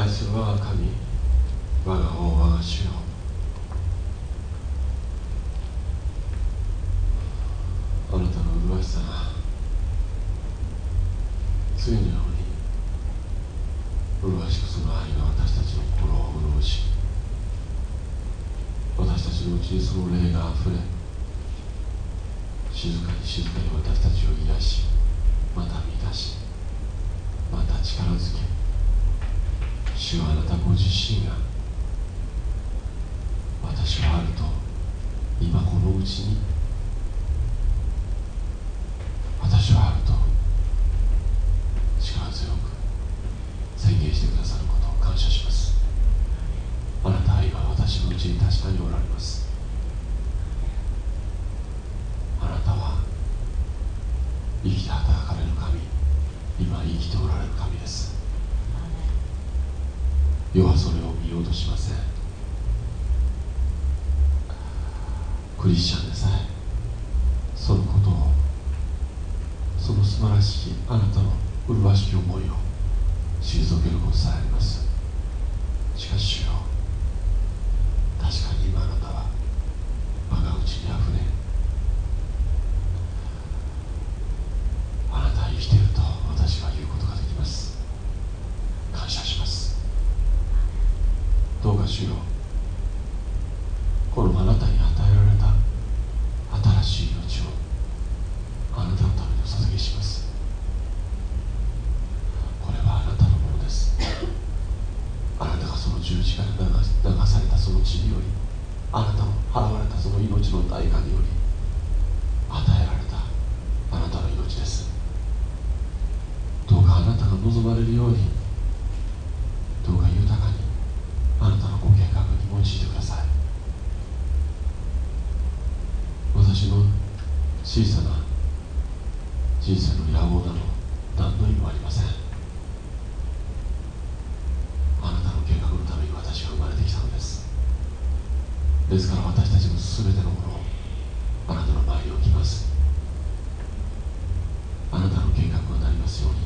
愛する我が神我が王我が主よ。あなたの麗しさがついのように麗しくその愛が私たちの心を潤し私たちのうちにその霊があふれ静かに静かに私たちを癒しまた満たしまた力づけ主はあなたご自身が私はあると今このうちに。私はあると力強く宣言してくださることを感謝します。あなたは今私のうちに確かにおられます。あなたは生きて働かれる神今生きておられる神です。世はそれを見ようとしませんクリスチャンでさえそのことをその素晴らしきあなたの麗しき思いを退けることさえありますしかし主よ確かに今あなたは我が内にあふれあなたは生きていると私は言うことができます感謝しますどうか主よこのあなたに与えられた新しい命をあなたのためにお捧げしますこれはあなたのものですあなたがその十字架で流流されたその血によりあなたの払われたその命の代価により与えられたあなたの命ですどうかあなたが望まれるようにどうか豊かにあなたのご計画に用いてください私の小さな人生の野望など何の意味もありませんあなたの計画のために私は生まれてきたのですですから私たちの全てのものをあなたの前に置きますあなたの計画がなりますように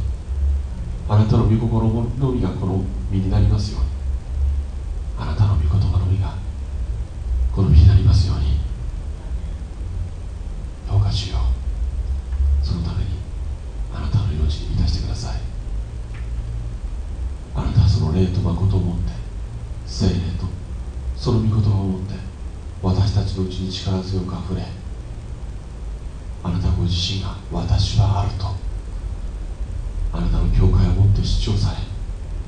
あなたの御心のみがこの身になりますようにあなたの御言葉のみがこの身になりますようにどうかしようそのためにあなたの命に満たしてくださいあなたはその霊と誠を持って聖霊とその御言葉を持って私たちのうちに力強くあふれあなたご自身が私はあるとあなたの教会をもって主張され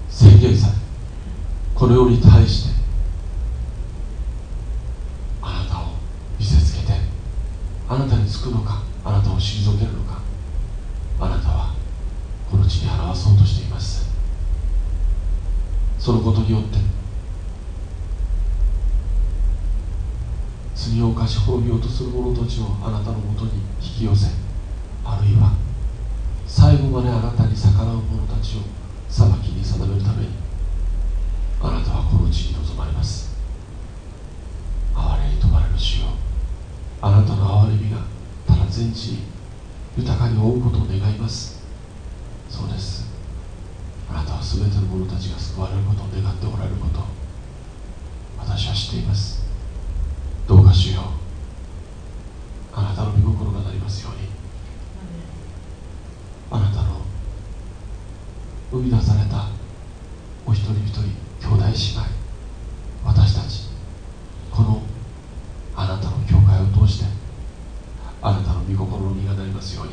宣言されこの世に対してあなたを見せつけてあなたにつくのかあなたを退けるのかあなたはこの地に表そうとしていますそのことによって罪を犯し滅びようとする者たちをあなたのもとに引き寄せあるいは最後まであなたに逆らう者たちを裁きに定めるためにあなたはこの地に臨まれます。哀れに止まれる主よ。あなたの憐れみがただ全地に豊かに覆うことを願います。そうです。あなたは全ての者たちが救われることを願っておられること私は知っています。どうか主よ。あなたの御心がなりますように。あなたの生み出されたお一人一人兄弟姉妹私たちこのあなたの教会を通してあなたの御心の実がなりますように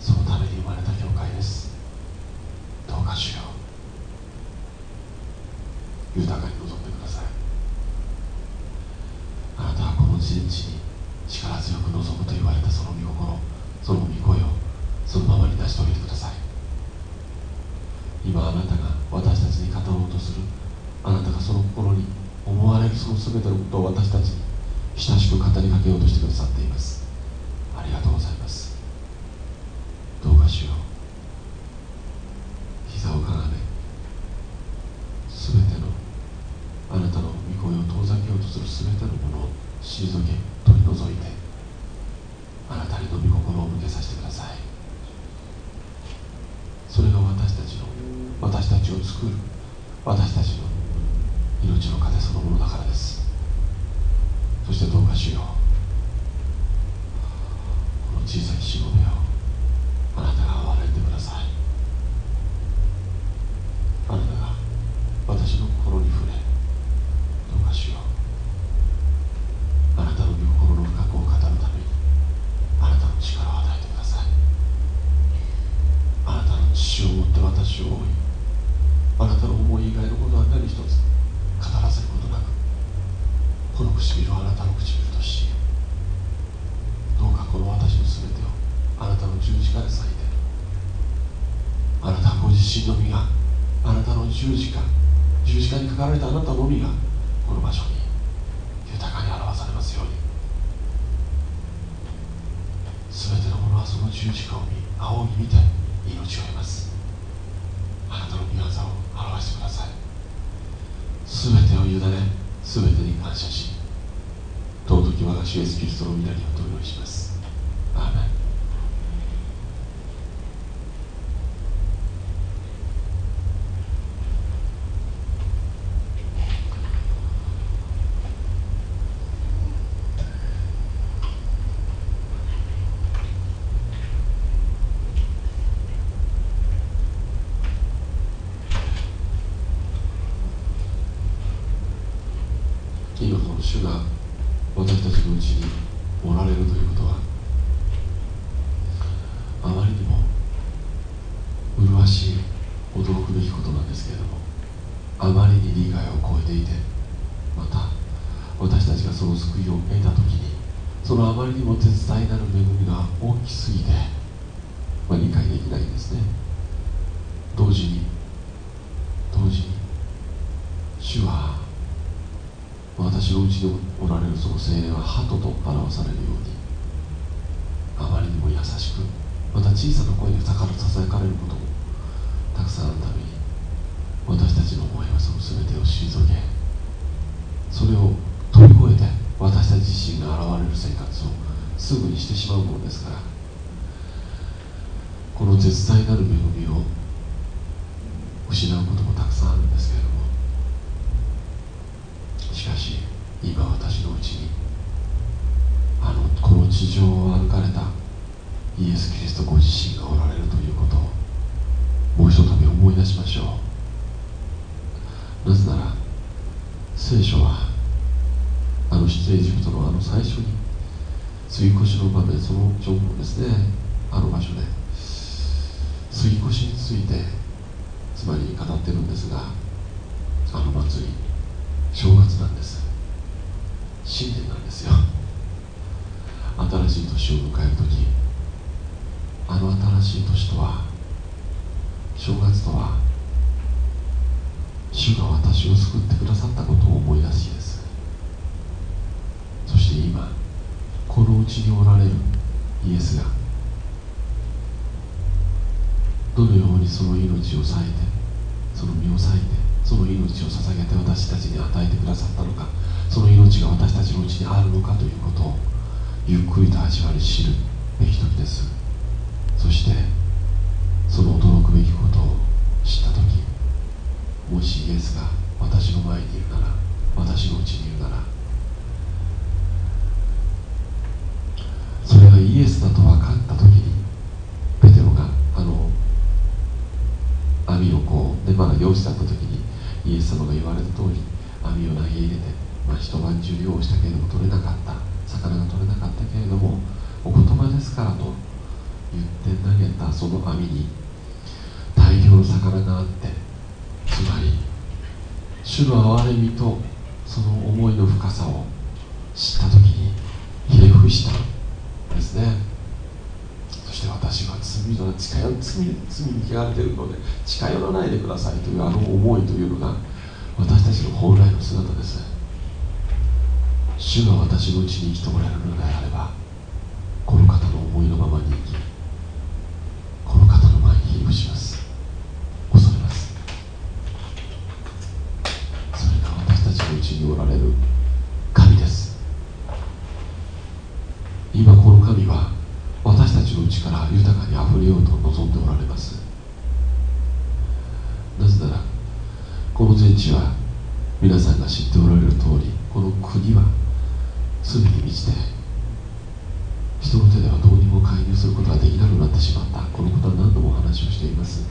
そのために生まれた教会ですどうかしよう豊かに望んでくださいあなたはこの人地に力強く望むと言われたその御心その御声をそのままに成し遂げてください今あなたが私たちに語ろうとするあなたがその心に思全てのことを私たちに親しく語りかけようとしてくださっています。ありがとうございますどうかしよう膝をかがめ全てのあなたの御声を遠ざけようとする全てのものを退け取り除いてあなたにの御心を向けさせてくださいそれが私たちの私たちを作る私たちの命の糧そのものだからですそしてどうかしようこの小さいしもべをあなたが憐れんでくださいあなたが私の心に触れどうかしようあなたの御心の深くを語るためにあなたの力を与えてくださいあなたの血を持って私を追いあなたの思い以外のことは何一つ語らせることなくこの唇をあなたの唇としどうかこの私の全てをあなたの十字架で裂いてあなたご自身の身があなたの十字架十字架にかかられたあなたのみがこの場所に豊かに表されますように。全てのものはその十字架を見仰ぎ見て命を得ます。あなたの御業を表してください。全てを委ね全てに感謝し尊き我が主イエスキリストの皆にお祈りしますアーメン今この主が私たちのうちにおられるということはあまりにも麗しい驚くべきことなんですけれどもあまりに理解を超えていてまた私たちがその救いを得た時にそのあまりにも絶大なる恵みが大きすぎて、まあ、理解できないんですね。同時に同時に主は私のうちにおられるその精霊は鳩と表されるようにあまりにも優しくまた小さな声でさからささやかれることもたくさんあるために私たちの思いはその全てを退けそれを飛び越えて私たち自身が現れる生活をすぐにしてしまうものですからこの絶大なる恵みを失うこともたくさんあるんですけれどもしかし今私のうちにあのこの地上を歩かれたイエス・キリストご自身がおられるということをもう一度思い出しましょう。なぜなら聖書はあの出エジプトのあの最初に杉越しの場面その情報ですねあの場所で杉越についてつまり語ってるんですがあの祭り正月なんです。新年なんですよ。新しい年を迎える時あの新しい年とは正月とは主が私を救ってくださったことを思い出しです。そして今このうちにおられるイエスがどのようにその命を割いてその身を割いてその命を捧げて私たちに与えてくださったのかその命が私たちのうちにあるのかということをゆっくりと味わい知るべき時です。そしてその驚くべきことを知った時もしイエスが私の前にいるなら私のうちにいるならそれがイエスだと分かった時にペテロがあの網をこう、ね、まだ漁師だった時にイエス様が言われた通り網を投げ入れて、まあ、一晩中漁をしたけれども取れなかった魚が取れなかったけれどもお言葉ですからと言って投げたその網に大量の魚があってつまり主の憐れみとその思いの深さを知った時にひれ伏したんですね。罪の近寄罪罪に汚れているので近寄らないでくださいというあの思いというのが私たちの本来の姿です。主が私のうちに生きておられるのであればこの方の思いのままに生きこの方の前にひれ伏します。恐れます。それが私たちのうちにおられる神です今この神は私たちのうちから豊かにあふれようと望んでおられますなぜならこの全地は皆さんが知っておられる通りこの国は罪に満ちて人の手ではどうにも介入することができなくなってしまったこのことは何度もお話をしています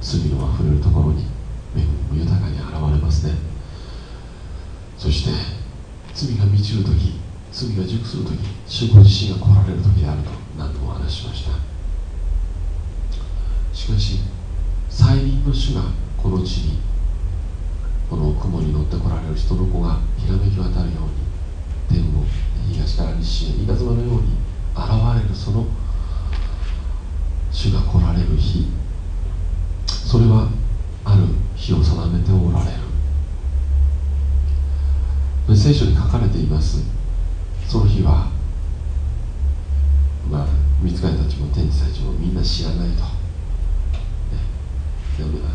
罪のあふれるところに恵みも豊かに現れますねそして罪が満ちる時罪が熟する時主ご自身が来られる時であると何度も話ししました。しかし再臨の主がこの地にこの雲に乗ってこられる人の子がひらめき渡るように天を東から西へ稲妻のように現れるその主が来られる日。それはある日を定めておられる。聖書に書かれています。その日はまあ見つかりたちも天使たちもみんな知らないと、ね、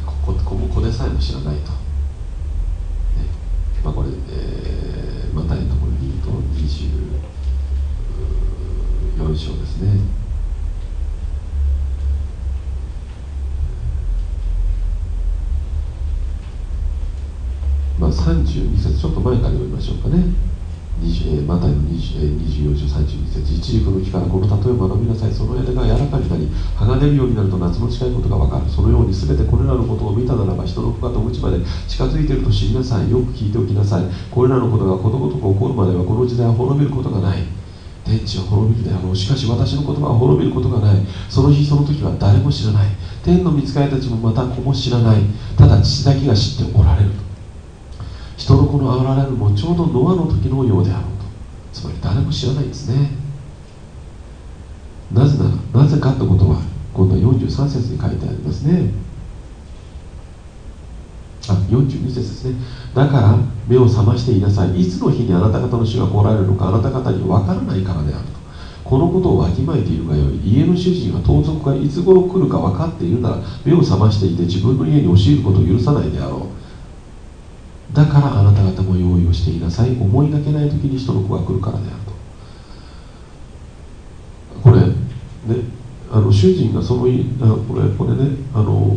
ここここでさえも知らないとまあ、これ、えー、マタイのところにと24章ですね。まあ、32節ちょっと前から読みましょうかね。20マタイの24章32節一軸の木からこの例えを学びなさいその枝が柔らかになり葉が出るようになると夏の近いことが分かる。そのように全てこれらのことを見たならば人の子が戸口まで近づいていると知りなさい。よく聞いておきなさい。これらのことがことごとく起こるまではこの時代は滅びることがない。天地は滅びるであろうしかし私の言葉は滅びることがない。その日その時は誰も知らない。天の御使いたちもまた子も知らない。ただ父だけが知っておられると。人の子のあられるもちょうどノアの時のようであろうと。つまり誰も知らないんですね。なぜならなぜかってことは今度は43節に書いてありますね。あ42節ですね。だから目を覚ましていなさい。いつの日にあなた方の主が来られるのかあなた方に分からないからであると。このことをわきまえているがよい家の主人は盗賊がいつ頃来るか分かっているなら目を覚ましていて自分の家に押し入ることを許さないであろう。だからあなた方も用意をしていなさい。思いがけない時に人の子が来るからであると。これねあの主人がそのあこれこれねあの、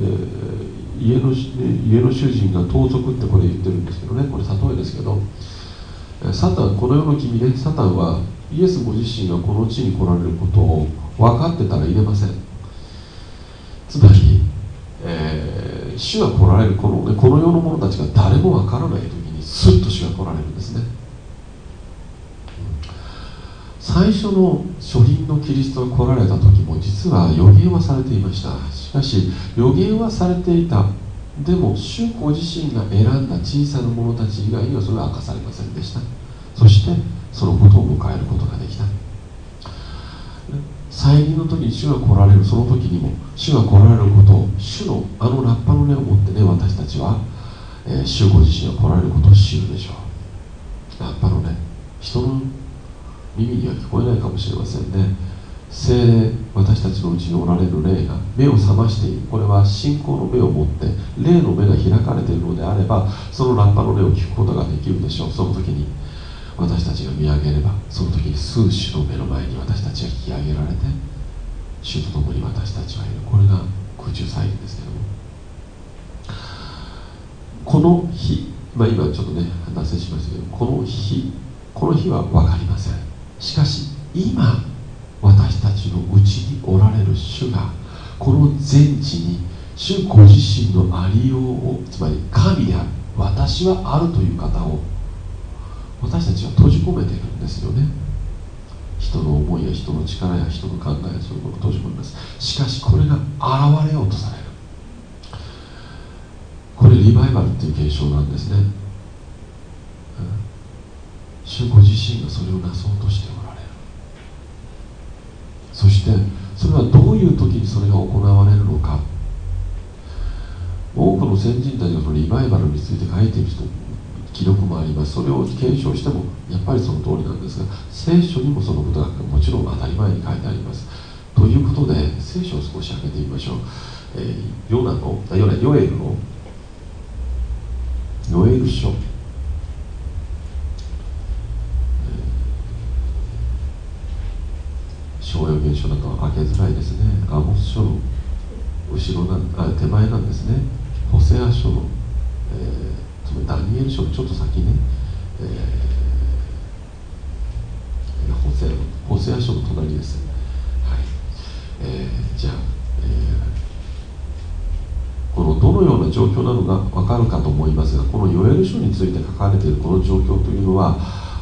えー、家の、家の主人が盗賊ってこれ言ってるんですけどね。これ例えですけど。サタンこの世の君ねサタンはイエスご自身がこの地に来られることを分かってたら入れません。つまり、主が来られるこの,、ね、この世の者たちが誰もわからない時にスッと主が来られるんですね。最初の初品のキリストが来られた時も実は予言はされていました。しかし予言はされていた。でも主ご自身が選んだ小さな者たち以外にはそれは明かされませんでした。そしてそのことを迎えることができた。再臨の時に主が来られるその時にも主が来られることを主のあのラッパの根を持ってね私たちは、えー、主ご自身が来られることを知るでしょう。ラッパの根人の耳には聞こえないかもしれませんね。精霊私たちのうちにおられる霊が目を覚ましている。これは信仰の目を持って霊の目が開かれているのであればそのラッパの根を聞くことができるでしょう。その時に私たちが見上げればその時に数種の目の前に私たちが引き上げられて主と共に私たちはいる。これが空中再臨ですけども。この日、まあ、今ちょっとね脱線しましたけどこの日この日は分かりません。しかし今私たちのうちにおられる主がこの全地に主ご自身のありようをつまり神である私はあるという方を私たちは閉じ込めているんですよね。人の思いや人の力や人の考えやそういうものを閉じ込めます。しかしこれが現れようとされる。これリバイバルっていう現象なんですね、主ご自身がそれをなそうとしておられる。そしてそれはどういう時にそれが行われるのか。多くの先人たちがそのリバイバルについて書いている人記録もあります。それを検証してもやっぱりその通りなんですが聖書にもそのことがもちろん当たり前に書いてあります。ということで聖書を少し開けてみましょう、えー、ヨナのヨナヨエルのヨエル書、え小予言書だと開けづらいですね。アモス書の後ろなあ手前なんですね。ホセア書の、えー、つまりダニエル書のちょっと先ね、えー、ホセホセア書の隣です、はい。えー、じゃあ、えー、このどのような状況なのか分かるかと思いますがこのヨエル書について書かれているこの状況というのは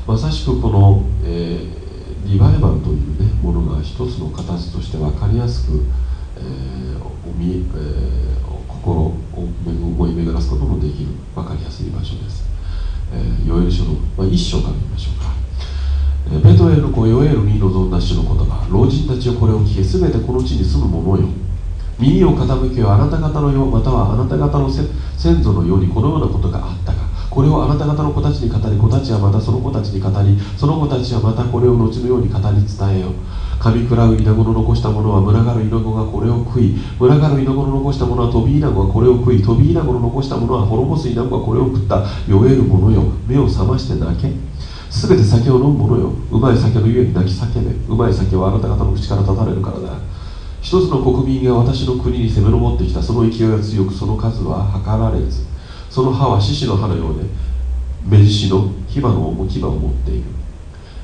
まさしくこの、えー、リバイバルという、ね、ものが一つの形として分かりやすく、えーおみえー、心を思い巡らすことのできる分かりやすい場所です、えー、ヨエル書の、まあ、一章から見ましょうかえー、ペトエルの子ヨエルに臨んだ主の言葉老人たちをこれを聞けすべてこの地に住む者よ耳を傾けよあなた方のようまたはあなた方の先祖のようにこのようなことがあったこれをあなた方の子たちに語り子たちはまたその子たちに語りその子たちはまたこれを後のように語り伝えよう。噛み食らう稲子の残したものは群がる稲子がこれを食い群がる稲子の残したものは飛び稲子がこれを食い飛び稲子の残したものは滅ぼす稲子がこれを食った酔える者よ。目を覚まして泣け。すべて酒を飲む者よ。うまい酒のゆえに泣き叫べ。うまい酒はあなた方の口から立たれるからだ。一つの国民が私の国に攻め上ってきた。その勢いが強くその数は測られず。その歯は獅子の歯のようで目獅子の牙の置き場を持っている。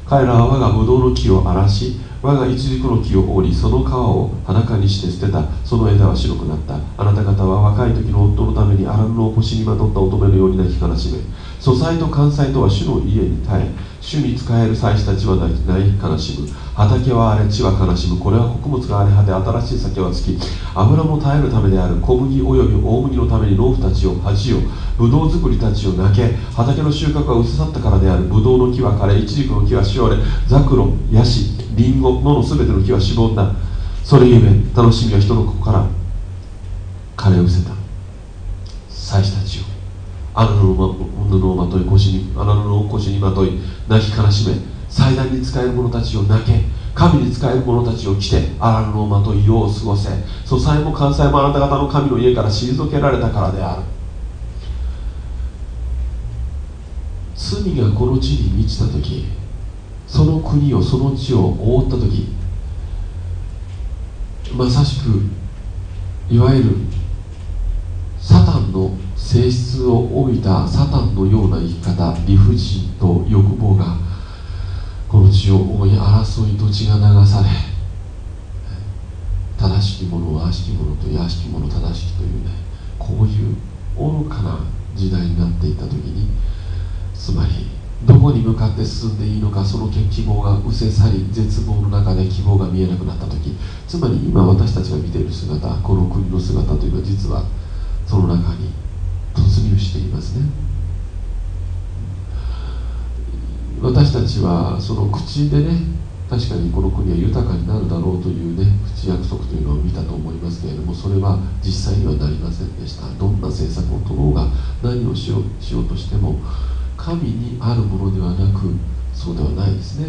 彼らは我がブドウの木を荒らし我が一軸の木を折りその皮を裸にして捨てた。その枝は白くなった。あなた方は若い時の夫のために荒布を腰にまとった乙女のように泣き悲しめ。素材と関西とは主の家に耐え主に仕える祭司たちは泣き悲しむ。畑は荒れ地は悲しむ。これは穀物が荒れ果て新しい酒はつき油も耐えるためである小麦および大麦のために農夫たちを恥をブドウ作りたちを泣け畑の収穫は薄さったからであるブドウの木は枯れイチジクの木はしおれザクロヤシリンゴ野のすべての木はしぼんだ。それゆえ楽しみは人の子から枯れ失せた。祭司たちを。荒布をまとい腰に荒布を腰にまとい泣き悲しめ祭壇に使える者たちを泣け神に使える者たちを来て荒布をまとい世を過ごせ。素材も関西もあなた方の神の家から退けられたからである。罪がこの地に満ちた時その国をその地を覆った時まさしくいわゆるサタンの性質を帯びたサタンのような生き方理不尽と欲望がこの地を覆い争いと血が流され正しき者は悪しき者と悪しき者正しきというねこういう愚かな時代になっていた時につまりどこに向かって進んでいいのかその希望が失せ去り絶望の中で希望が見えなくなった時つまり今私たちが見ている姿この国の姿というのは実はその中に突入していますね。私たちはその口でね確かにこの国は豊かになるだろうというね口約束というのを見たと思いますけれどもそれは実際にはなりませんでした。どんな政策を取ろうが何をしようしようとしても神にあるものではなくそうではないですね。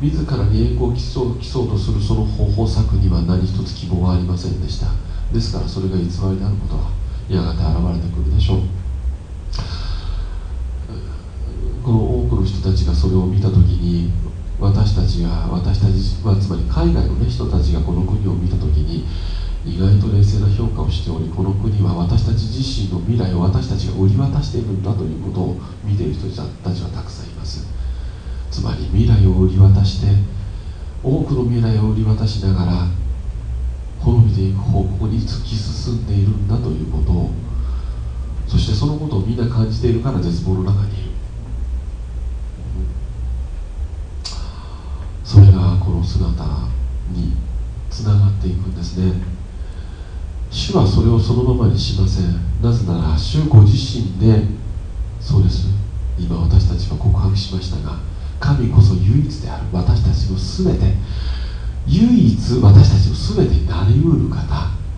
自らに栄光を競う競うとするその方法策には何一つ希望はありませんでした。ですからそれが偽りであることはやがて現れてくるでしょう。この多くの人たちがそれを見た時に私たちが私たちはつまり海外の、ね、人たちがこの国を見た時に意外と冷静な評価をしておりこの国は私たち自身の未来を私たちが売り渡しているんだということを見ている人たちはたくさんいます。つまり未来を売り渡して多くの未来を売り渡しながら滅びていく方向に突き進んでいるんだということ。をそしてそのことをみんな感じているから絶望の中にいる。それがこの姿につながっていくんですね。主はそれをそのままにしません。なぜなら主ご自身でそうです。今私たちは告白しましたが神こそ唯一である。私たちの全て唯一私たちの全てになりうる方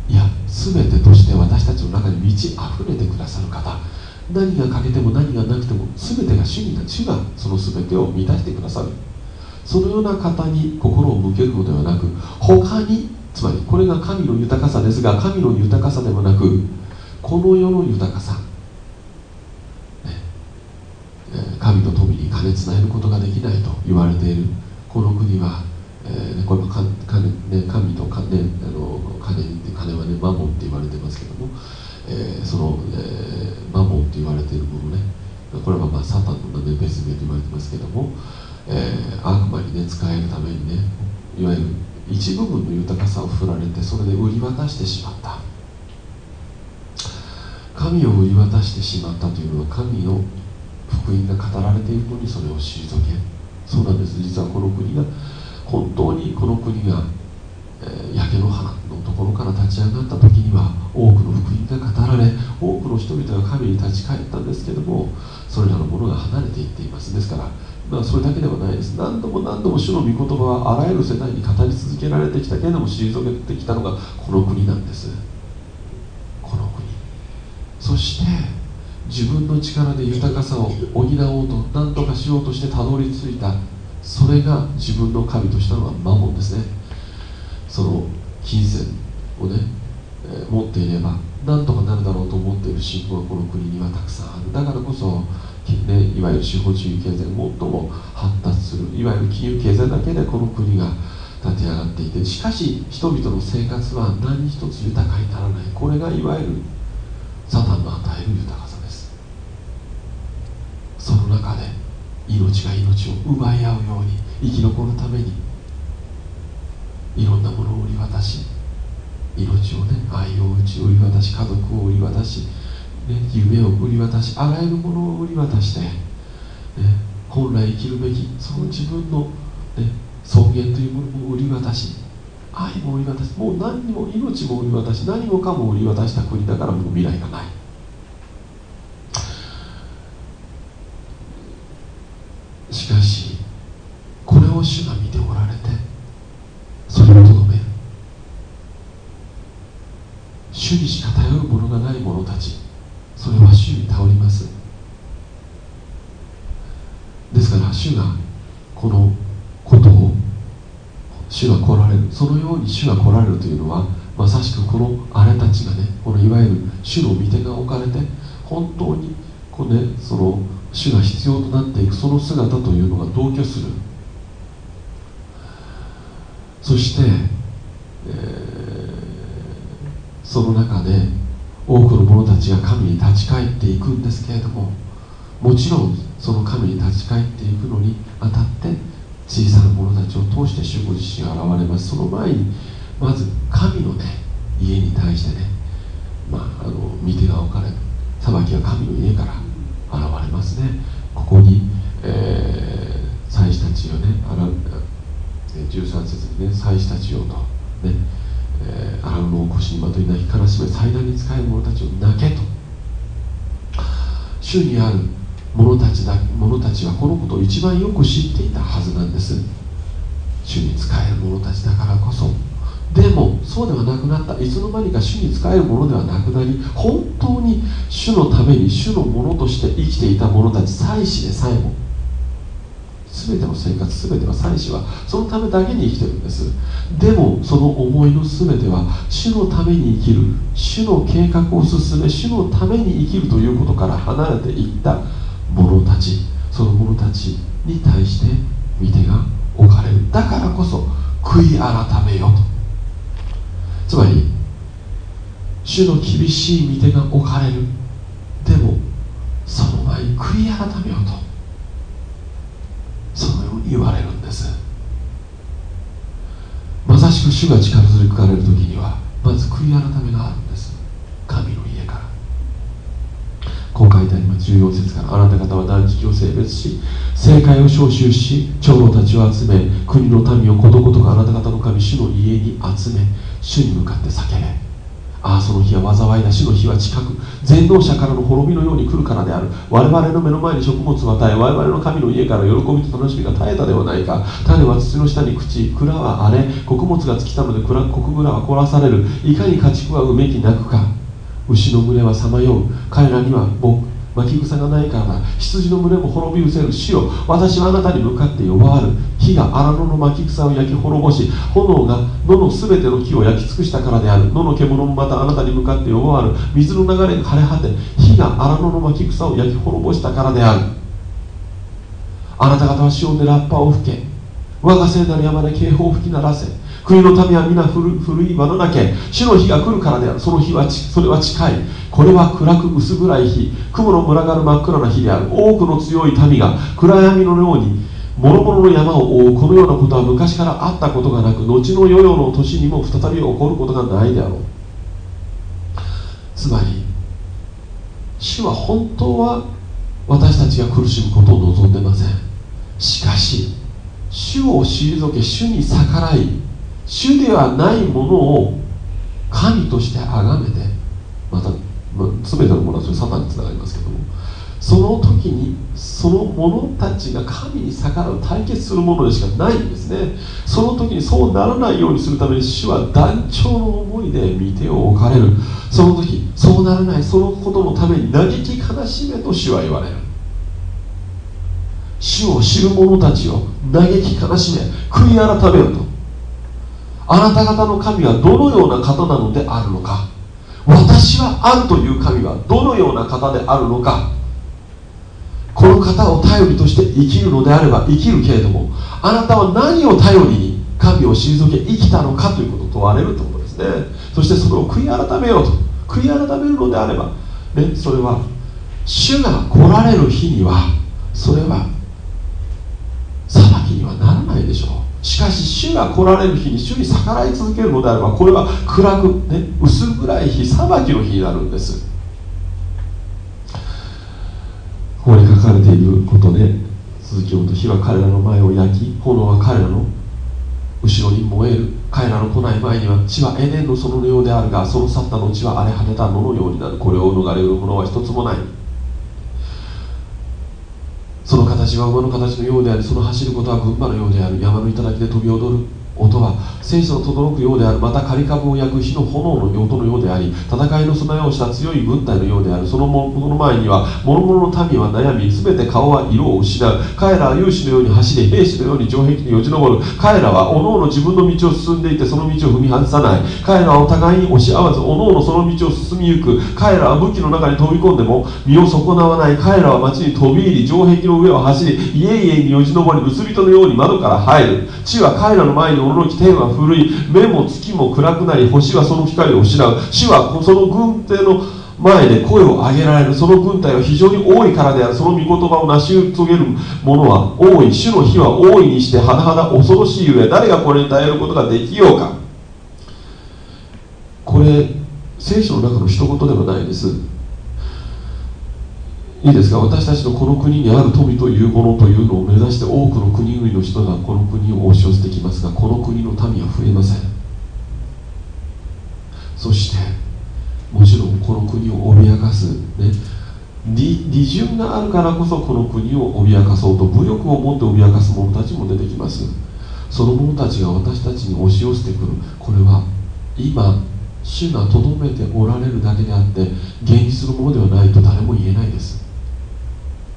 いや全てとして私たちの中に満ち溢れてくださる方何が欠けても何がなくても全てが主に主がその全てを満たしてくださる。そのような方に心を向けるのではなく他につまりこれが神の豊かさですが神の豊かさではなくこの世の豊かさ、ね、神の富に金つなえることができないと言われているこの国はえー、これもかか、ね、神と金,、ね、あの金金はねマモンって言われてますけども、えー、その、えー、マモンって言われているものね。これはまあサタンの名前別名と言われてますけども、えー、悪魔にね使えるためにねいわゆる一部分の豊かさを振られてそれで売り渡してしまった。神を売り渡してしまったというのは神の福音が語られているのにそれを退け。そうなんです。実はこの国が本当にこの国が、えー、焼け野原のところから立ち上がった時には多くの福音が語られ多くの人々が神に立ち返ったんですけどもそれらのものが離れていっています。ですからまあ、それだけではないです。何度も何度も主の御言葉はあらゆる世代に語り続けられてきたけれども退けてきたのがこの国なんです。この国。そして自分の力で豊かさを補おうと何とかしようとしてたどり着いたそれが自分の神としたのはマモンですね。その金銭をね、えー、持っていれば何とかなるだろうと思っている信仰がこの国にはたくさんある。だからこそね、いわゆる資本主義経済が最も発達するいわゆる金融経済だけでこの国が立て上がっていてしかし人々の生活は何一つ豊かにならない。これがいわゆるサタンの与える豊かさです。その中で命が命を奪い合うように生き残るためにいろんなものを売り渡し命をね愛を打ち売り渡し家族を売り渡しね、夢を売り渡しあらゆるものを売り渡して、ね、本来生きるべきその自分の、ね、尊厳というものも売り渡し愛も売り渡しもう何にも命も売り渡し何もかも売り渡した国だからもう未来がない。しかしこれを主が見ておられてそれをとどめる。主にしか頼るものがない者たちそれは主に頼ります。ですから主がこのことを主が来られる。そのように主が来られるというのはまさしくこのあれたちがねこのいわゆる主の御手が置かれて本当にこの、ね、その主が必要となっていくその姿というのが同居する。そして、えー、その中で多くの者たちが神に立ち返っていくんですけれどももちろんその神に立ち返っていくのにあたって小さな者たちを通して主ご自身が現れます。その前にまず神のね家に対してねまああの見てが置かれる。裁きは神の家から現れますね。ここに、えー、祭司たちをね13節にね祭司たちをとねえー、荒野を腰にまとい泣き悲しめ祭壇に仕える者たちを泣けと。主にある者たちだ者たちはこのことを一番よく知っていたはずなんです。主に仕える者たちだからこそ。でもそうではなくなった。いつの間にか主に仕えるものではなくなり本当に主のために主のものとして生きていた者たち祭司でさえも全ての生活全ては祭司はそのためだけに生きてるんです。でもその思いの全ては主のために生きる主の計画を進め主のために生きるということから離れていった者たち。その者たちに対して見てが置かれる。だからこそ悔い改めよと。つまり主の厳しい見てが置かれる。でもその前に悔い改めようと。そのように言われるんです。まさしく主が力強くかれる時にはまず悔い改めがあるんです。神の家から。こう書いてあります14節からあなた方は断食を性別し正解を招集し長老たちを集め国の民をことごとくあなた方の神主の家に集め主に向かって叫べ。ああその日は災いだ主の日は近く全能者からの滅びのように来るからである。我々の目の前に食物を与え我々の神の家から喜びと楽しみが絶えたではないか。種は土の下に朽ち蔵は荒れ穀物が尽きたので穀蔵は凝らされる。いかに家畜はうめき泣くか。牛の群れはさまよう。彼らには僕巻き草がないから羊の群れも滅び失せる死よ私はあなたに向かって呼ばわる。火が荒野の巻き草を焼き滅ぼし炎が野のすべての木を焼き尽くしたからである。野の獣もまたあなたに向かって呼ばわる。水の流れが枯れ果て火が荒野の巻き草を焼き滅ぼしたからである。あなた方は潮でラッパを吹け。我が聖なる山で警報を吹き鳴らせ。国の民は皆古い輪のだけ。主の日が来るからである。その日はそれは近い。これは暗く薄暗い日。雲の群がる真っ暗な日である。多くの強い民が暗闇のように諸々の山を覆う。このようなことは昔からあったことがなく後の世々の年にも再び起こることがないであろう。つまり主は本当は私たちが苦しむことを望んでません。しかし主を退け主に逆らい主ではないものを神として崇めてまた、まあ、全てのものはそれサタンにつながりますけどもその時にその者たちが神に逆らう対決するものでしかないんですね。その時にそうならないようにするために主は断腸の思いで見てを置かれる。その時そうならないそのことのために嘆き悲しめと主は言われる。主を知る者たちを嘆き悲しめ悔い改めよと。あなた方の神はどのような方なのであるのか？私はあるという神はどのような方であるのか？この方を頼りとして生きるのであれば生きるけれどもあなたは何を頼りに神を退け生きたのかということを問われるということですね。そしてそれを悔い改めようと。悔い改めるのであれば、ね、それは主が来られる日にはそれは裁きにはならないでしょう。しかし主が来られる日に主に逆らい続けるのであればこれは暗く、ね、薄暗い日裁きの日になるんです。ここに書かれていることで続きをと火は彼らの前を焼き炎は彼らの後ろに燃える。彼らの来ない前には地はエデンの園のようであるがその去った後は荒れ果てた野のようになる。これを逃れるものは一つもないその形は馬の形のようでありその走ることは群馬のようである。山の頂で飛び踊る。音は聖書の轟くようである。また刈り株を焼く火の炎の音のようであり戦いの備えをした強い軍隊のようである。そのものの前には諸々の民は悩み全て顔は色を失う。彼らは勇士のように走り兵士のように城壁によじ登る。彼らはおのおの自分の道を進んでいてその道を踏み外さない。彼らはお互いに押し合わずおのおのその道を進みゆく。彼らは武器の中に飛び込んでも身を損なわない。彼らは町に飛び入り城壁の上を走り家々によじ登り盗人のように窓から入る。地は彼らの前にののき天は古い目も月も暗くなり星はその光を失う主はその軍手の前で声を上げられるその軍隊は非常に多いからである。その御言葉を成し遂げる者は多い主の日は大いにして甚だ恐ろしいゆえ誰がこれに耐えることができようか。これ聖書の中の一言ではないです。いいですか？私たちのこの国にある富というものというのを目指して多くの国々の人がこの国を押し寄せてきますがこの国の民は増えません。そしてもちろんこの国を脅かす、ね、利利潤があるからこそこの国を脅かそうと武力を持って脅かす者たちも出てきます。その者たちが私たちに押し寄せてくる。これは今主がとどめておられるだけであって現実のものではないと誰も言えないです。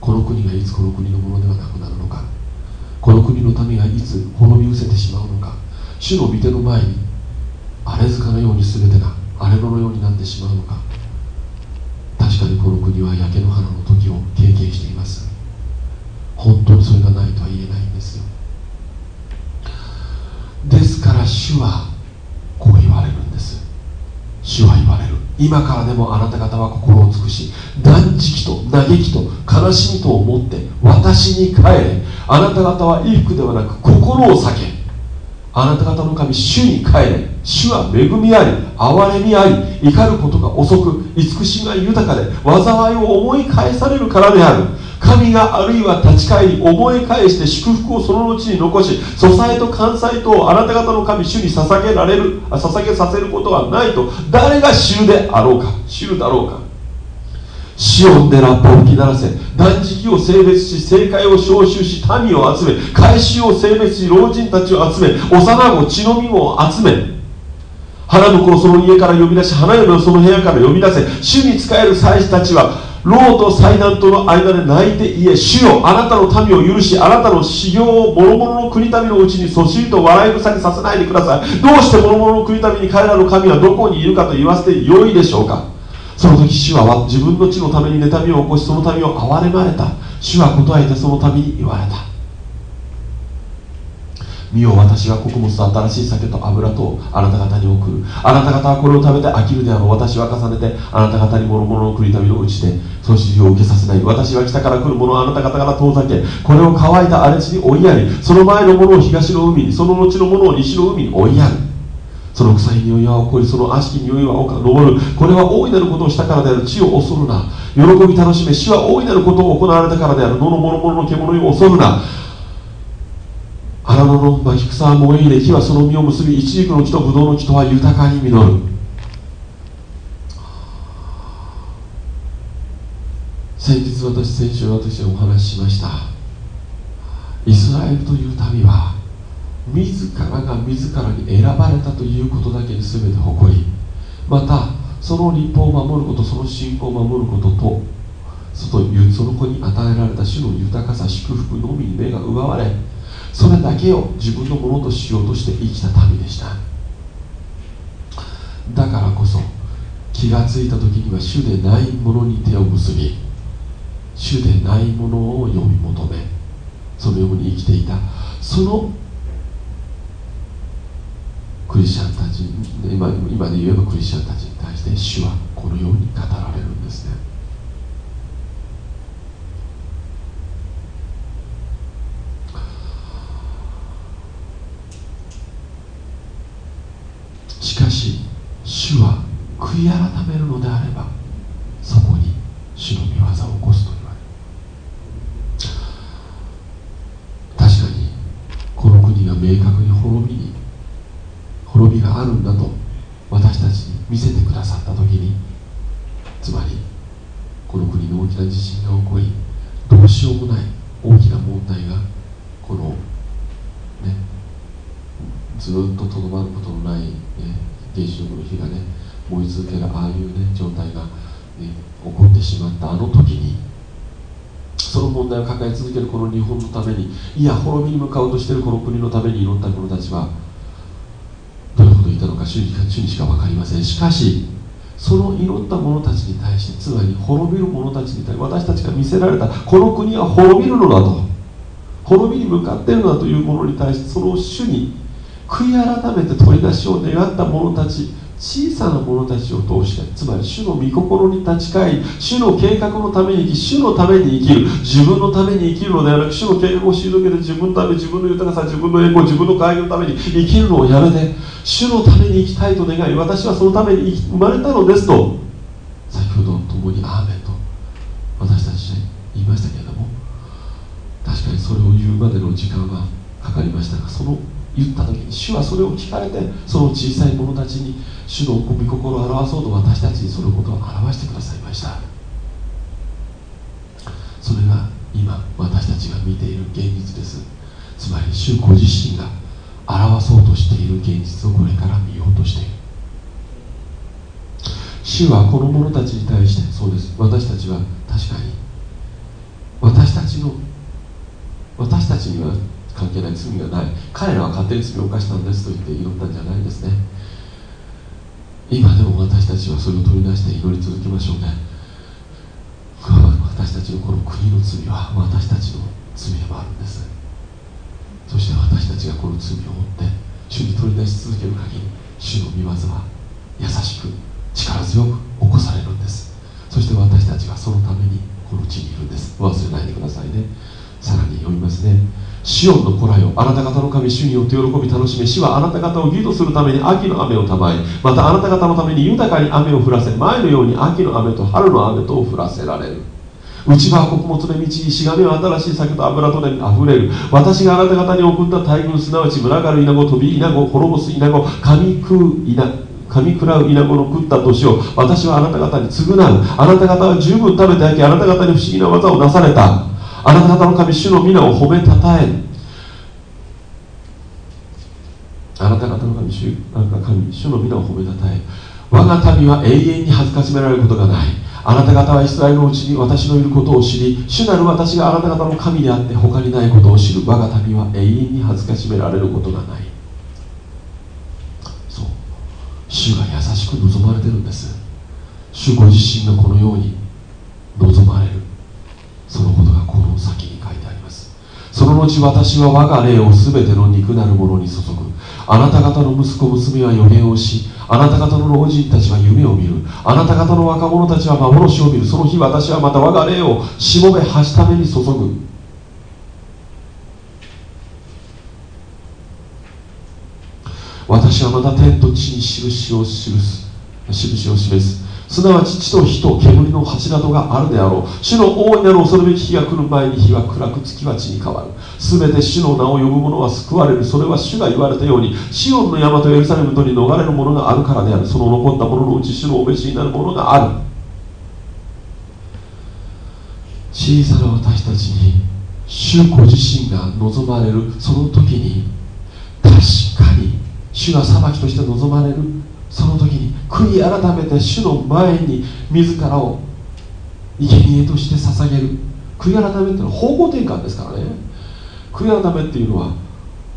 この国がいつこの国のものではなくなるのか。この国の民がいつ滅び失せてしまうのか。主の御手の前に荒れ塚のように全てが荒れ野のようになってしまうのか。確かにこの国は焼け野原の時を経験しています。本当にそれがないとは言えないんですよ。ですから主はこう言われるんです。主は言われる。今からでもあなた方は心を尽くし断食と嘆きと悲しみとを持って私に帰れ。あなた方は衣服ではなく心を避け。あなた方の神主に帰れ。主は恵みあり憐れみあり怒ることが遅く慈しみが豊かで災いを思い返されるからである。神があるいは立ち返り思い返して祝福をその後に残し支えと関西とあなた方の神主に捧げられる捧げさせることはないと誰が主であろうか主だろうか。死をんでラッパを吹き鳴らせ断食を性別し正解を召集し民を集め改宗を性別し老人たちを集め幼子血のみを集め花婿をその家から呼び出し花嫁をその部屋から呼び出せ主に仕える祭司たちはローと祭壇との間で泣いて言え主よ。あなたの民を許しあなたの修行を諸々の国民のうちにそしりと笑い草にさせないでくださいどうして諸々の国民に彼らの神はどこにいるかと言わせてよいでしょうかその時主は自分の地のために妬みを起こしその民を憐れまれた主は答えてその民に言われた見よ私は穀物と新しい酒と油とあなた方に送る。あなた方はこれを食べて飽きるであろう。私は重ねてあなた方に諸々の送り旅のうちでその指示を受けさせない。私は北から来るものをあなた方から遠ざけこれを乾いた荒れ地に追いやりその前のものを東の海にその後のものを西の海に追いやる。その臭い匂いは起こりその悪しき匂いは昇る。これは大いなることをしたからである。地を恐るな。喜び楽しめ主は大いなることを行われたからである。野の諸々の獣を恐るな。荒野の巻き草は燃え入れ木はその実を結び一軸の木とブドウの木とは豊かに実る。先日私先週私お話ししました。イスラエルという民は自らが自らに選ばれたということだけに全て誇りまたその立法を守ることその信仰を守ることとその子に与えられた主の豊かさ祝福のみに目が奪われそれだけを自分のものとしようとして生きた民でした。だからこそ気がついた時には主でないものに手を結び主でないものを読み求めそのように生きていた。そのクリスチャンたち今今で言えばクリスチャンたちに対して主はこのように語られるんですねしかし主は悔い改めるのであればそこに主の御業を起こすと言われ確かにこの国が明確に滅びに滅びがあるんだと私たちに見せてくださった時につまりこの国の大きな地震が起こりどうしようもない大きな問題がこのねずっととどまることのない、ね、原子力の火がね燃え続けるああいうね状態が、ね、起こってしまったあの時にその問題を抱え続けるこの日本のためにいや滅びに向かおうとしているこの国のために祈った者たちはどういうこと言ったのか主に主にしか分かりません。しかしその祈った者たちに対してつまり滅びる者たちに対して私たちが見せられたこの国は滅びるのだと。滅びに向かっているのだというものに対してその主に悔い改めて取り出しを願った者たち小さな者たちを通してつまり主の御心に立ち返り主の計画のために生き主のために生きる自分のために生きるのではなく主の計画を退けて自分のため自分の豊かさ自分の栄光自分の会議のために生きるのをやめて主のために生きたいと願い私はそのために生まれたのですと先ほど共にアーメンと私たち言いましたけれども確かにそれを言うまでの時間はかかりましたがその言った時に主はそれを聞かれてその小さい者たちに主の御心を表そうと私たちにそのことを表してくださいました。それが今私たちが見ている現実です。つまり主ご自身が表そうとしている現実をこれから見ようとしている。主はこの者たちに対してそうです。私たちは確かに私たちの私たちには関係ない罪がない。彼らは勝手に罪を犯したんですと言って祈ったんじゃないんですね。今でも私たちはそれを取り出して祈り続けましょうね。私たちのこの国の罪は私たちの罪でもあるんです。そして私たちがこの罪を負って主に取り出し続ける限り主の御業は優しく力強く起こされるんです。そして私たちはそのためにこの地にいるんです。忘れないでくださいね。さらに読みますね。シオンの子らよあなた方の神主によって喜び楽しめ主はあなた方を義とするために秋の雨をたまえまたあなた方のために豊かに雨を降らせ前のように秋の雨と春の雨とを降らせられる。内場は穀物で満ちしがみは新しい酒と油とであふれる。私があなた方に送った大群すなわち群がる稲子飛び稲子滅ぼす稲子噛み食う稲噛み食らう稲子の食った年を私はあなた方に償う。あなた方は十分食べて焼きあなた方に不思議な技をなされた。あなた方の神主の皆を褒めたたえあなた方の神主あなた神主の皆を褒めたたえ我が民は永遠に恥ずかしめられることがない。あなた方はイスラエルのうちに私のいることを知り主なる私があなた方の神であって他にないことを知る。我が民は永遠に恥ずかしめられることがない。そう。主が優しく望まれてるんです。主ご自身がこのように望まれる。そのことがこの先に書いてあります。その後私は我が霊を全ての肉なるものに注ぐ。あなた方の息子娘は予言をしあなた方の老人たちは夢を見る。あなた方の若者たちは幻を見る。その日私はまた我が霊をしもべはしために注ぐ。私はまた天と地に印を記す印を示す。すなわち地と火と煙の柱とがあるであろう。主の大いなる恐るべき日が来る前に火は暗く月は地に変わる。すべて主の名を呼ぶ者は救われる。それは主が言われたようにシオンの山とエルサレムとに逃れる者があるからである。その残った者のうち主のお召しになる者がある。小さな私たちに主ご自身が望まれるその時に確かに主が裁きとして望まれるその時に悔い改めて主の前に自らを生贄として捧げる。悔い改めっていうのは方向転換ですからね。悔い改めっていうのは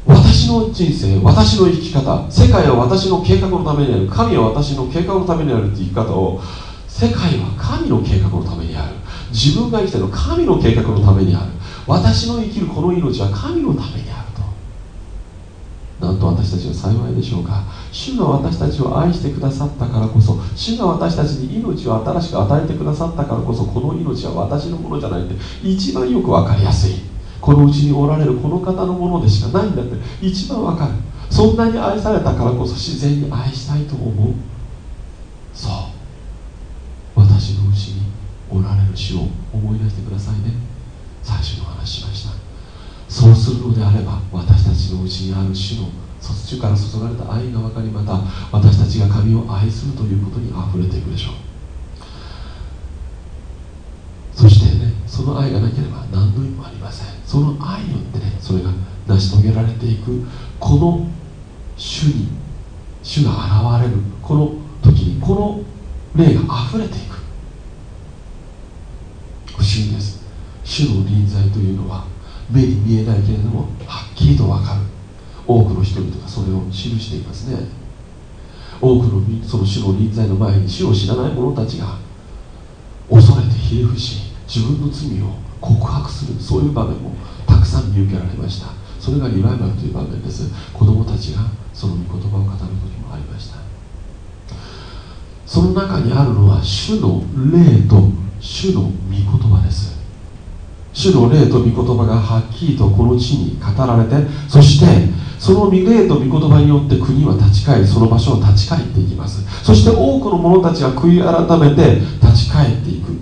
私の人生私の生き方世界は私の計画のためにある。神は私の計画のためにあるっていう生き方を世界は神の計画のためにある。自分が生きてるのは神の計画のためにある。私の生きるこの命は神のためにある。なんと私たちは幸いでしょうか。主が私たちを愛してくださったからこそ主が私たちに命を新しく与えてくださったからこそこの命は私のものじゃないって一番よく分かりやすい。このうちにおられるこの方のものでしかないんだって一番分かる。そんなに愛されたからこそ自然に愛したいと思う。そう。私のうちにおられる主を思い出してくださいね。最初の話しましたそうするのであれば私たちのうちにある主の卒中から注がれた愛が分かりまた私たちが神を愛するということにあふれていくでしょう。そしてねその愛がなければ何の意味もありません。その愛によってねそれが成し遂げられていくこの主に主が現れるこの時にこの霊が溢れていく。不思議です。主の臨在というのは目に見えないけれどもはっきりと分かる。多くの人々がそれを記していますね。多くのその主の臨在の前に主を知らない者たちが恐れてひれ伏し自分の罪を告白するそういう場面もたくさん見受けられました。それがリバイバルという場面です。子供たちがその御言葉を語る時もありました。その中にあるのは主の霊と主の御言葉です。主の霊と御言葉がはっきりとこの地に語られてそしてその御霊と御言葉によって国は立ち返りその場所を立ち返っていきます。そして多くの者たちが悔い改めて立ち返っていく。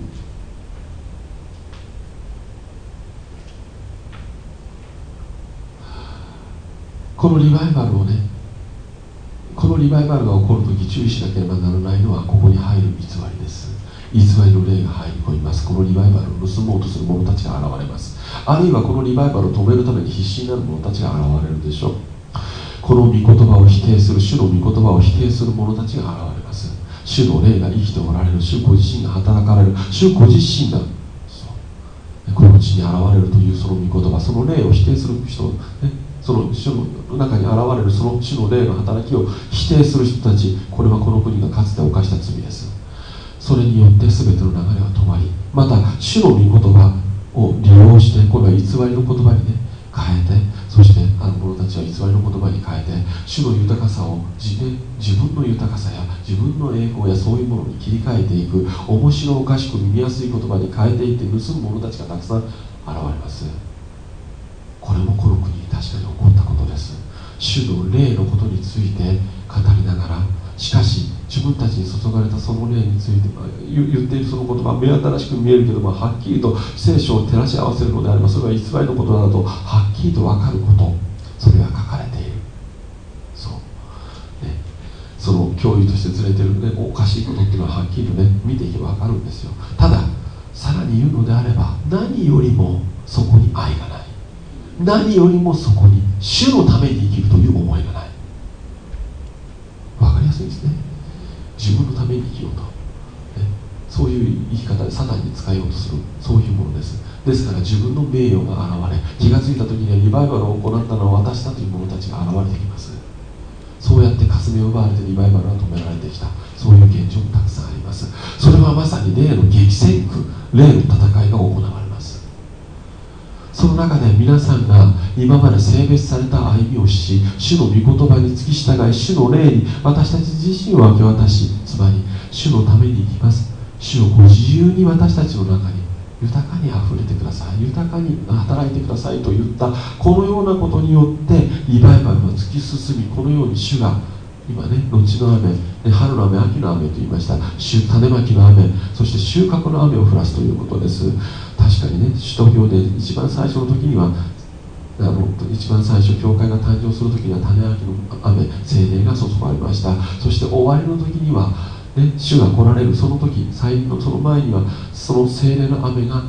このリバイバルをねこのリバイバルが起こるとき注意しなければならないのはここに入る偽りです。偽りの霊が入り込みます。このリバイバルを盗もうとする者たちが現れます。あるいはこのリバイバルを止めるために必死になる者たちが現れるでしょう。この御言葉を否定する主の御言葉を否定する者たちが現れます。主の霊が生きておられる。主ご自身が働かれる。主ご自身がこの地に現れるというその御言葉。その霊を否定する人、ね、その主の中に現れるその主の霊の働きを否定する人たち。これはこの国がかつて犯した罪です。それによって全ての流れは止まりまた主の御言葉を利用してこれは偽りの言葉にね変えてそしてあの者たちは偽りの言葉に変えて主の豊かさを自分自分の豊かさや自分の栄光やそういうものに切り替えていく面白おかしく耳やすい言葉に変えていって盗む者たちがたくさん現れます。これもこの国に確かに起こったことです。主の霊のことについて語りながらしかし自分たちに注がれたその霊について言っているその言葉目新しく見えるけどもはっきりと聖書を照らし合わせるのであればそれは偽りのことだとはっきりと分かることそれが書かれている。そう、ね、その教諭としてずれてる、ね、おかしいことっていうのははっきりとね見ていけば分かるんですよ。たださらに言うのであれば何よりもそこに愛がない。何よりもそこに主のために生きるという思いがない。分かりやすいですね。自分のために生きようと、ね、そういう生き方でサタンに使いようとする。そういうものです。ですから自分の名誉が現れ気が付いた時にはリバイバルを行ったのは私だという者たちが現れてきます。そうやって霞を奪われてリバイバルは止められてきた。そういう現状もたくさんあります。それはまさに霊の激戦区霊の戦いが行われその中で皆さんが今まで性別された歩みをし主の御言葉に付き従い主の霊に私たち自身を明け渡しつまり主のために生きます。主をご自由に私たちの中に豊かにあふれてください。豊かに働いてくださいと言ったこのようなことによってリバイバルは突き進みこのように主が今ね後の雨、ね、春の雨秋の雨と言いました。種まきの雨そして収穫の雨を降らすということです。確かにね首都表で一番最初の時にはあの一番最初教会が誕生する時には種まきの雨精霊が注がれました。そして終わりの時には、ね、主が来られる。その時最のその前にはその精霊の雨が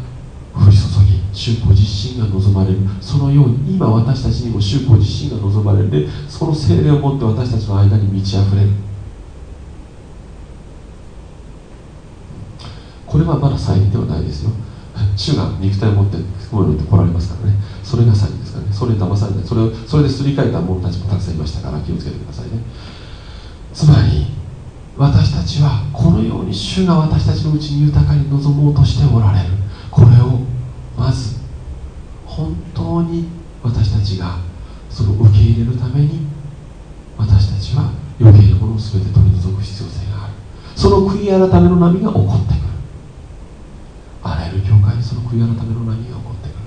主ご自身が望まれる。そのように今私たちにも主ご自身が望まれる。でその精霊を持って私たちの間に満ち溢れる。これはまだサインではないですよ。主が肉体を持って雲に置いて来られますからね。それがサインですからね。それに騙されない。それをそれですり替えた者たちもたくさんいましたから気をつけてくださいね。つまり私たちはこのように主が私たちのうちに豊かに望もうとしておられる。これをまず本当に私たちがその受け入れるために私たちは余計なものを全て取り除く必要性がある。その悔い改めの波が起こってくる。あらゆる教会にその悔い改めの波が起こってくる。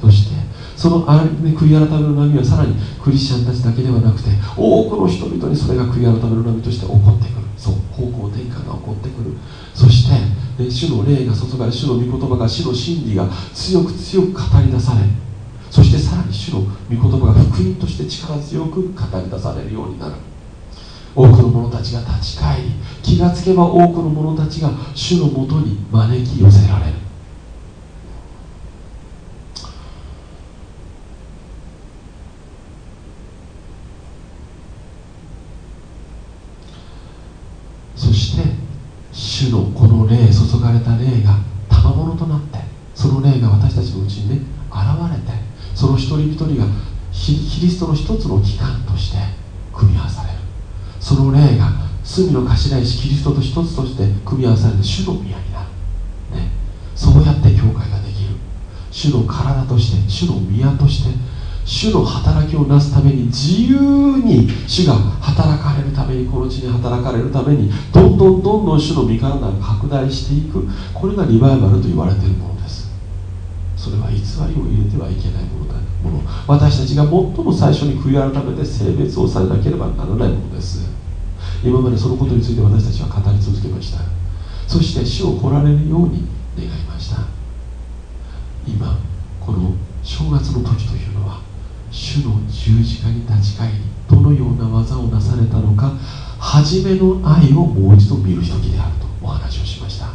そしてその悔い改めの波はさらにクリスチャンたちだけではなくて多くの人々にそれが悔い改めの波として起こってくる。そう方向転換が起こってくる。そして、ね、主の霊が注がれ主の御言葉が主の真理が強く強く語り出されそしてさらに主の御言葉が福音として力強く語り出されるようになる。多くの者たちが立ち返り気がつけば多くの者たちが主のもとに招き寄せられるそして主のこの霊注がれた霊が賜物となってその霊が私たちのうちにね現れてその一人一人がキリストの一つの機関として組み合わされる。その霊が罪の頭石キリストと一つとして組み合わされて主の宮になる、ね、そうやって教会ができる。主の体として主の宮として主の働きをなすために自由に主が働かれるためにこの地に働かれるためにどんどんどんどん主の身体が拡大していく。これがリバイバルと言われているものです。それは偽りを入れてはいけないものだ。もの私たちが最も最初に悔い改めて性別をされなければならないものです。今までそのことについて私たちは語り続けました。そして主を来られるように願いました。今この正月の時というのは主の十字架に立ち返りどのような技をなされたのか初めの愛をもう一度見る時であるとお話をしました。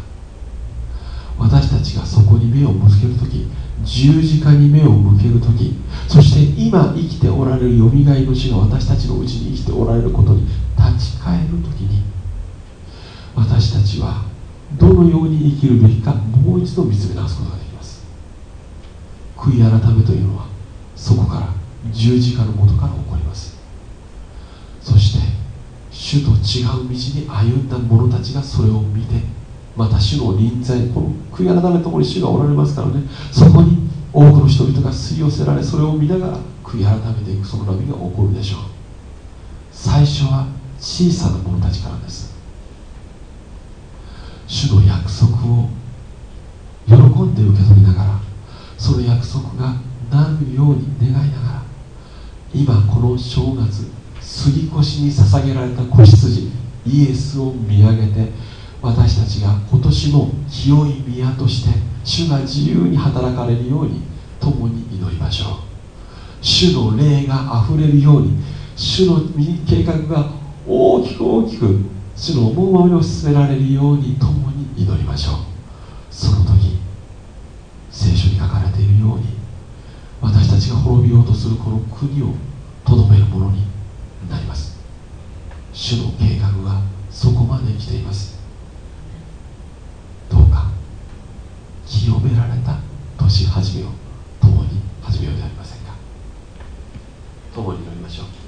私たちがそこに目を向ける時十字架に目を向ける時そして今生きておられるよみがえの死が私たちのうちに生きておられることに立ち返る時に私たちはどのように生きるべきかもう一度見つめ直すことができます。悔い改めというのはそこから十字架のもとから起こります。そして主と違う道に歩んだ者たちがそれを見てまた主の臨在この悔い改めたともに主がおられますからね。そこに多くの人々が吸い寄せられそれを見ながら悔い改めていくその波が起こるでしょう。最初は小さな者たちからです。主の約束を喜んで受け取りながらその約束がなるように願いながら今この正月杉越に捧げられた子羊イエスを見上げて私たちが今年も清い宮として主が自由に働かれるように共に祈りましょう。主の霊があふれるように主の計画が大きく大きく主の思うままに進められるように共に祈りましょう。その時聖書に書かれているように私たちが滅びようとするこの国をとどめるものになります。主の計画がそこまで来ています。どうか清められた年始めを共に始めようではありませんか。共に祈りましょう。